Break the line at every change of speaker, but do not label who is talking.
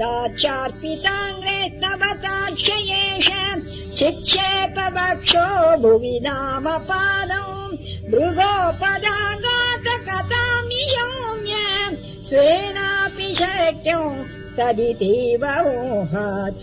ताच्चार्पिताङ्ग्रेस्तवताक्षयेश चिक्षेप वक्षो भुवि नाम पादौ भृगोपदागातकथामि शौम्य स्वेनापि शक्यो तदितीव ओहात्